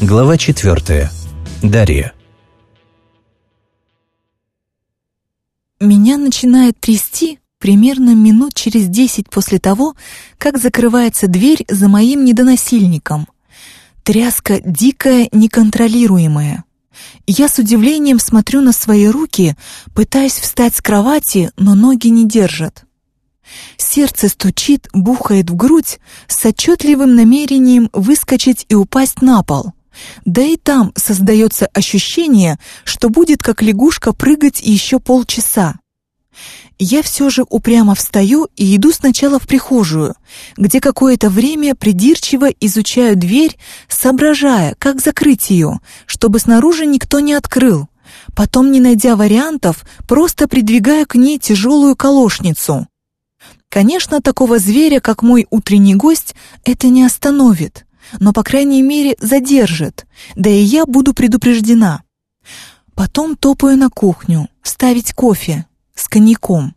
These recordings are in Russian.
Глава 4. Дарья. Меня начинает трясти примерно минут через десять после того, как закрывается дверь за моим недоносильником. Тряска дикая, неконтролируемая. Я с удивлением смотрю на свои руки, пытаясь встать с кровати, но ноги не держат. Сердце стучит, бухает в грудь с отчетливым намерением выскочить и упасть на пол. Да и там создается ощущение, что будет как лягушка прыгать еще полчаса. Я все же упрямо встаю и иду сначала в прихожую, где какое-то время придирчиво изучаю дверь, соображая, как закрыть ее, чтобы снаружи никто не открыл. Потом, не найдя вариантов, просто придвигаю к ней тяжелую колошницу. Конечно, такого зверя, как мой утренний гость, это не остановит, но, по крайней мере, задержит, да и я буду предупреждена. Потом топаю на кухню, ставить кофе с коньяком.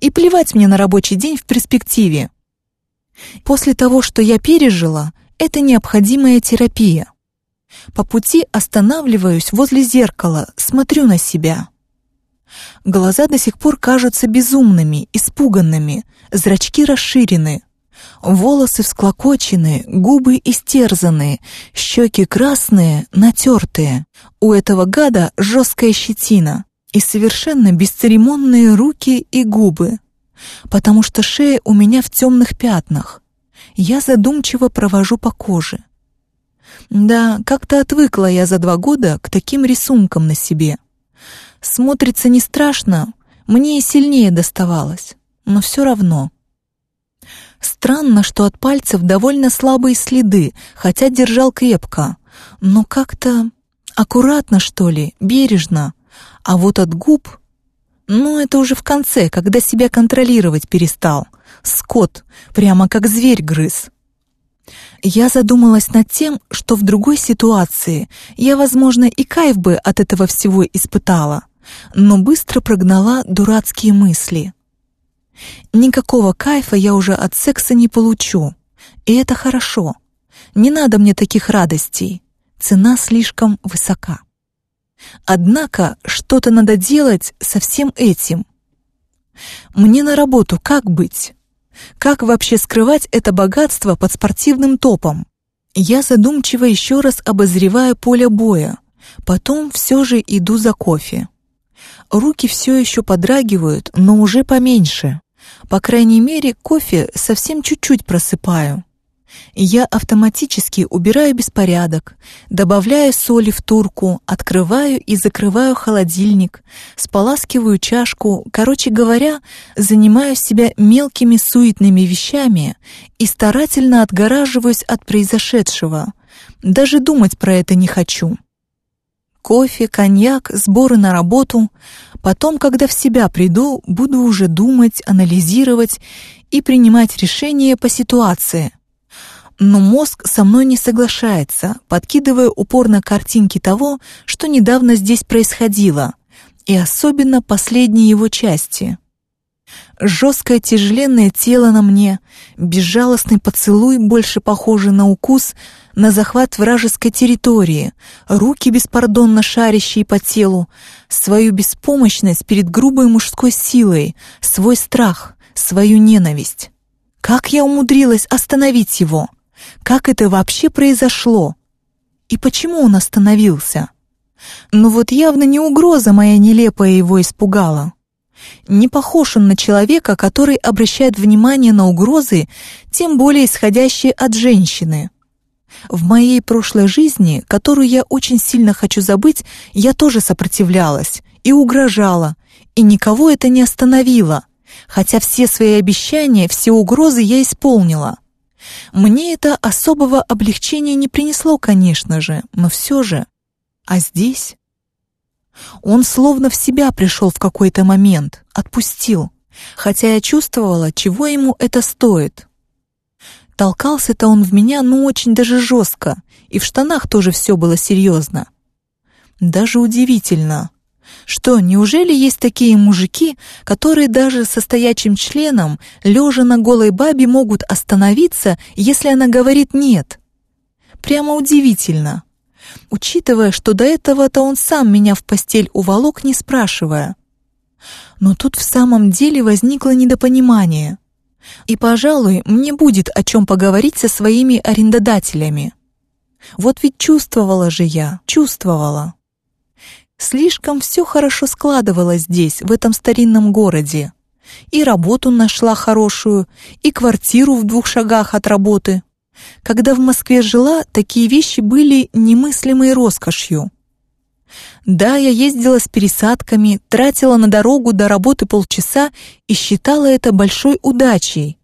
И плевать мне на рабочий день в перспективе. После того, что я пережила, это необходимая терапия. По пути останавливаюсь возле зеркала, смотрю на себя. Глаза до сих пор кажутся безумными, испуганными, зрачки расширены. Волосы всклокочены, губы истерзаны, щеки красные, натертые. У этого гада жесткая щетина и совершенно бесцеремонные руки и губы, потому что шея у меня в темных пятнах. Я задумчиво провожу по коже. Да, как-то отвыкла я за два года к таким рисункам на себе. Смотрится не страшно, мне и сильнее доставалось, но все равно. Странно, что от пальцев довольно слабые следы, хотя держал крепко, но как-то аккуратно, что ли, бережно. А вот от губ... Ну, это уже в конце, когда себя контролировать перестал. Скот, прямо как зверь грыз. Я задумалась над тем, что в другой ситуации я, возможно, и кайф бы от этого всего испытала но быстро прогнала дурацкие мысли. Никакого кайфа я уже от секса не получу, и это хорошо. Не надо мне таких радостей, цена слишком высока. Однако что-то надо делать со всем этим. Мне на работу как быть? Как вообще скрывать это богатство под спортивным топом? Я задумчиво еще раз обозреваю поле боя, потом все же иду за кофе. Руки все еще подрагивают, но уже поменьше. По крайней мере, кофе совсем чуть-чуть просыпаю. Я автоматически убираю беспорядок, добавляю соли в турку, открываю и закрываю холодильник, споласкиваю чашку, короче говоря, занимаю себя мелкими суетными вещами и старательно отгораживаюсь от произошедшего. Даже думать про это не хочу. Кофе, коньяк, сборы на работу. Потом, когда в себя приду, буду уже думать, анализировать и принимать решения по ситуации. Но мозг со мной не соглашается, подкидывая упорно картинки того, что недавно здесь происходило, и особенно последние его части. Жесткое тяжеленное тело на мне, безжалостный поцелуй, больше похожий на укус, на захват вражеской территории, руки беспардонно шарящие по телу, свою беспомощность перед грубой мужской силой, свой страх, свою ненависть. Как я умудрилась остановить его? Как это вообще произошло? И почему он остановился? Но ну вот явно не угроза моя нелепая его испугала. Не похож он на человека, который обращает внимание на угрозы, тем более исходящие от женщины. В моей прошлой жизни, которую я очень сильно хочу забыть, я тоже сопротивлялась и угрожала, и никого это не остановило, хотя все свои обещания, все угрозы я исполнила. Мне это особого облегчения не принесло, конечно же, но все же. А здесь... Он словно в себя пришел в какой-то момент, отпустил, хотя я чувствовала, чего ему это стоит. Толкался-то он в меня, ну, очень даже жестко, и в штанах тоже все было серьезно. Даже удивительно. Что, неужели есть такие мужики, которые даже со стоячим членом, лежа на голой бабе, могут остановиться, если она говорит «нет»? Прямо удивительно. Учитывая, что до этого-то он сам меня в постель уволок, не спрашивая. Но тут в самом деле возникло недопонимание. И, пожалуй, мне будет о чем поговорить со своими арендодателями. Вот ведь чувствовала же я, чувствовала. Слишком все хорошо складывалось здесь, в этом старинном городе. И работу нашла хорошую, и квартиру в двух шагах от работы. Когда в Москве жила, такие вещи были немыслимой роскошью. Да, я ездила с пересадками, тратила на дорогу до работы полчаса и считала это большой удачей.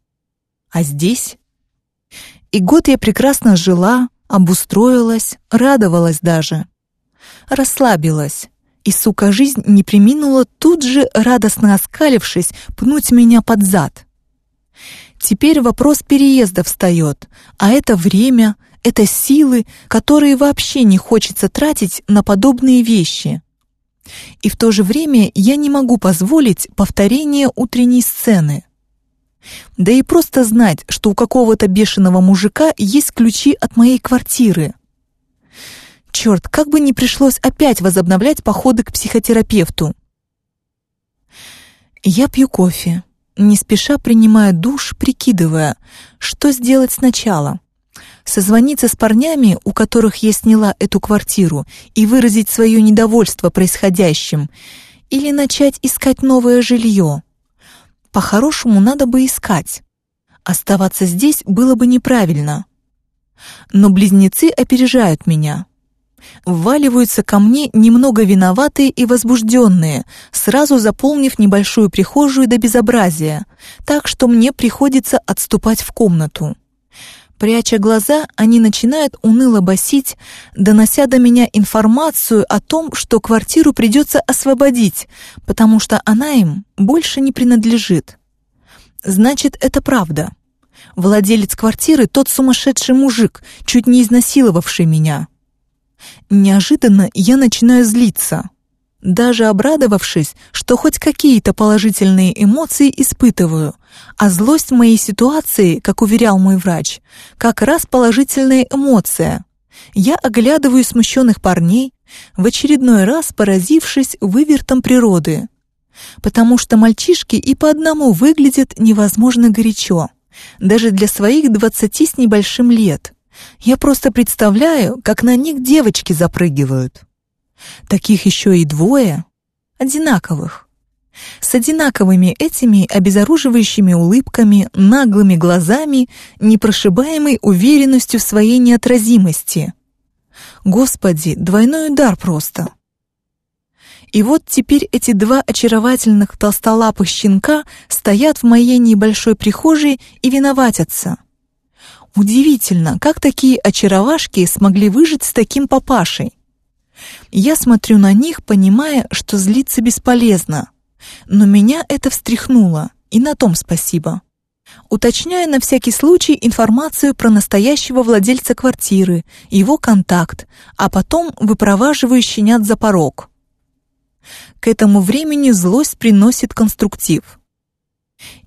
А здесь? И год я прекрасно жила, обустроилась, радовалась даже. Расслабилась. И, сука, жизнь не приминула тут же, радостно оскалившись, пнуть меня под зад. Теперь вопрос переезда встает, а это время, это силы, которые вообще не хочется тратить на подобные вещи. И в то же время я не могу позволить повторения утренней сцены. Да и просто знать, что у какого-то бешеного мужика есть ключи от моей квартиры. Черт, как бы не пришлось опять возобновлять походы к психотерапевту. Я пью кофе, не спеша принимая душ, прикидывая, что сделать сначала. Созвониться с парнями, у которых я сняла эту квартиру, и выразить свое недовольство происходящим, или начать искать новое жилье. По-хорошему надо бы искать. Оставаться здесь было бы неправильно. Но близнецы опережают меня вваливаются ко мне немного виноватые и возбужденные, сразу заполнив небольшую прихожую до безобразия, так что мне приходится отступать в комнату. Пряча глаза, они начинают уныло басить, донося до меня информацию о том, что квартиру придется освободить, потому что она им больше не принадлежит. Значит, это правда. Владелец квартиры — тот сумасшедший мужик, чуть не изнасиловавший меня. Неожиданно я начинаю злиться. Даже обрадовавшись, что хоть какие-то положительные эмоции испытываю, а злость моей ситуации, как уверял мой врач, как раз положительная эмоция. Я оглядываю смущенных парней, в очередной раз поразившись вывертом природы. Потому что мальчишки и по одному выглядят невозможно горячо, даже для своих двадцати с небольшим лет. Я просто представляю, как на них девочки запрыгивают. Таких еще и двое, одинаковых. С одинаковыми этими обезоруживающими улыбками, наглыми глазами, непрошибаемой уверенностью в своей неотразимости. Господи, двойной удар просто. И вот теперь эти два очаровательных толстолапых щенка стоят в моей небольшой прихожей и виноватятся. Удивительно, как такие очаровашки смогли выжить с таким папашей. Я смотрю на них, понимая, что злиться бесполезно. Но меня это встряхнуло, и на том спасибо. Уточняю на всякий случай информацию про настоящего владельца квартиры, его контакт, а потом выпроваживаю щенят за порог. К этому времени злость приносит конструктив.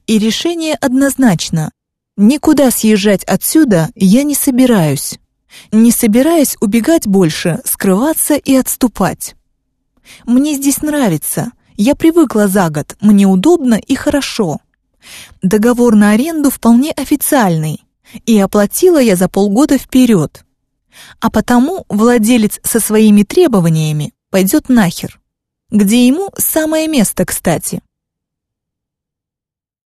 И решение однозначно Никуда съезжать отсюда я не собираюсь. Не собираюсь убегать больше, скрываться и отступать. Мне здесь нравится. Я привыкла за год, мне удобно и хорошо. Договор на аренду вполне официальный, и оплатила я за полгода вперед. А потому владелец со своими требованиями пойдет нахер. Где ему самое место, кстати.